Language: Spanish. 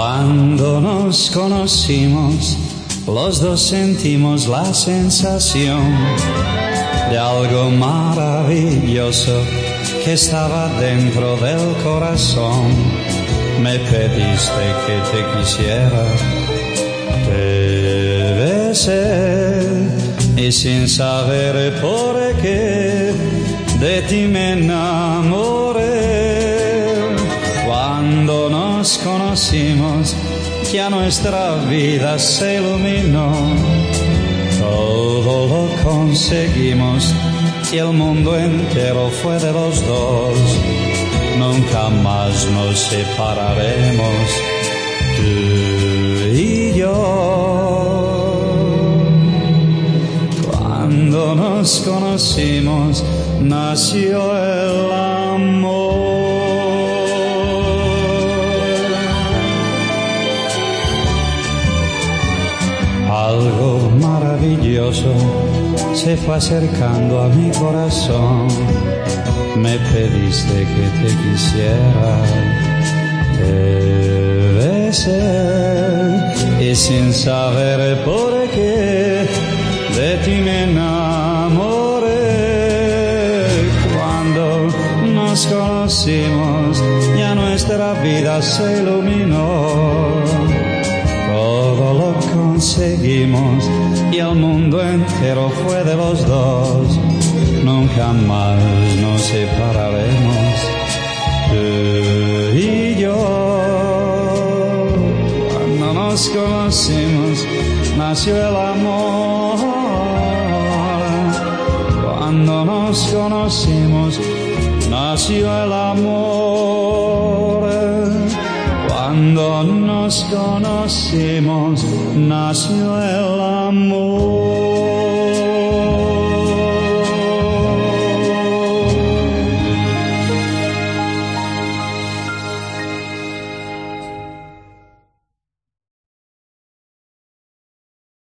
nos conocimos, los dos sentimos la sensación de algo maravilloso que estaba dentro del corazón. Me pediste que te quisiera, te besé y sin saber por qué de ti me enamoré. Nos conocimos, ya nuestra vida se iluminó. Todo lo conseguimos y el mundo entero fue de los dos. Nunca más nos separaremos, tú y yo. Cuando nos conocimos, nació el se fue acercando a mi corazón. Me pediste que te quisiera, te besé y sin saber por qué de ti me enamoré. Cuando nos conocimos, ya nuestra vida se iluminó. Conseguimos y el mundo entero fue de los dos. Nunca más nos separaremos, tú y yo. Cuando nos conocimos, nació el amor. Cuando nos conocimos, nació el amor. nos conocimos, nació el amor.